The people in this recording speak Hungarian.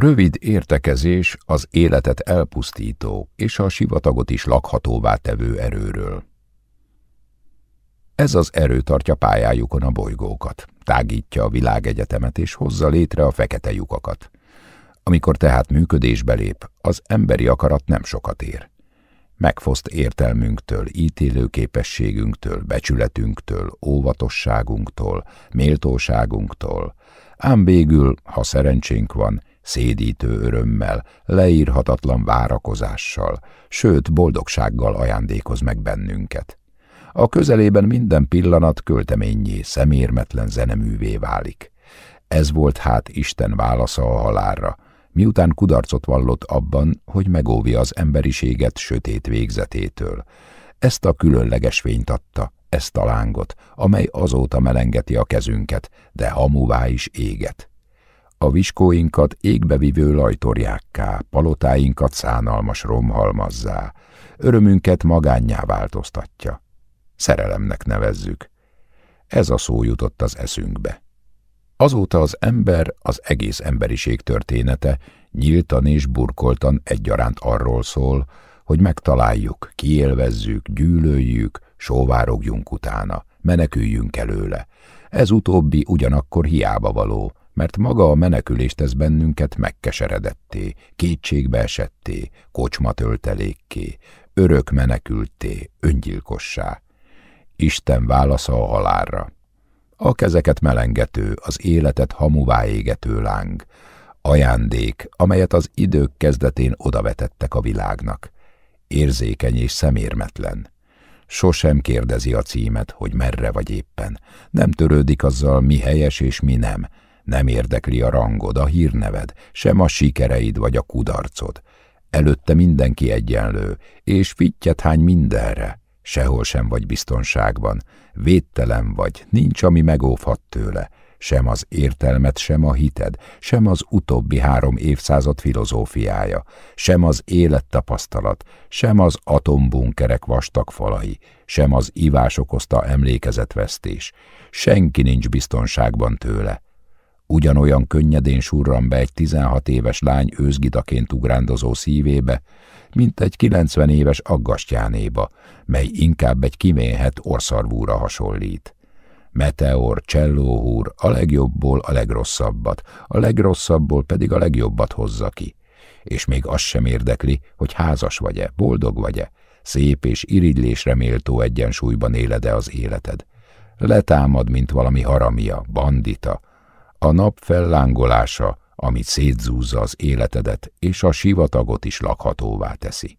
Rövid értekezés az életet elpusztító és a sivatagot is lakhatóvá tevő erőről. Ez az erő tartja pályájukon a bolygókat, tágítja a világegyetemet és hozza létre a fekete lyukakat. Amikor tehát működésbe lép, az emberi akarat nem sokat ér. Megfoszt értelmünktől, ítélőképességünktől, becsületünktől, óvatosságunktól, méltóságunktól, ám végül, ha szerencsénk van, szédítő örömmel, leírhatatlan várakozással, sőt boldogsággal ajándékoz meg bennünket. A közelében minden pillanat költeményé, szemérmetlen zeneművé válik. Ez volt hát Isten válasza a halálra, miután kudarcot vallott abban, hogy megóvja az emberiséget sötét végzetétől. Ezt a különleges fényt adta, ezt a lángot, amely azóta melengeti a kezünket, de hamuvá is éget. A viskóinkat égbevivő lajtorjákká, palotáinkat szánalmas romhalmazzá, örömünket magánnyá változtatja. Szerelemnek nevezzük. Ez a szó jutott az eszünkbe. Azóta az ember, az egész emberiség története nyíltan és burkoltan egyaránt arról szól, hogy megtaláljuk, kiélvezzük, gyűlöljük, sóvárogjunk utána, meneküljünk előle. Ez utóbbi ugyanakkor hiába való, mert maga a menekülés tesz bennünket megkeseredetté, kétségbe esetté, kocsmatöltelékké, örök menekülté, öngyilkossá. Isten válasza a halálra. A kezeket melengető, az életet hamuvá égető láng, ajándék, amelyet az idők kezdetén odavetettek a világnak. Érzékeny és szemérmetlen. Sosem kérdezi a címet, hogy merre vagy éppen. Nem törődik azzal, mi helyes és mi nem. Nem érdekli a rangod, a hírneved, sem a sikereid vagy a kudarcod. Előtte mindenki egyenlő, és fittyet hány mindenre. Sehol sem vagy biztonságban, védtelen vagy, nincs, ami megóvhat tőle, sem az értelmet, sem a hited, sem az utóbbi három évszázad filozófiája, sem az élettapasztalat, sem az atombunkerek vastag falai, sem az ivás okozta emlékezetvesztés. Senki nincs biztonságban tőle. Ugyanolyan könnyedén surran be egy tizenhat éves lány őzgidaként ugrándozó szívébe, mint egy 90 éves aggastyánéba, mely inkább egy kiméhet orszarvúra hasonlít. Meteor, csellóhúr a legjobbból a legrosszabbat, a legrosszabbból pedig a legjobbat hozza ki. És még az sem érdekli, hogy házas vagy-e, boldog vagy-e, szép és irigylésre méltó egyensúlyban éled-e az életed. Letámad, mint valami haramia, bandita, a nap fellángolása, amit szétzúzza az életedet, és a sivatagot is lakhatóvá teszi.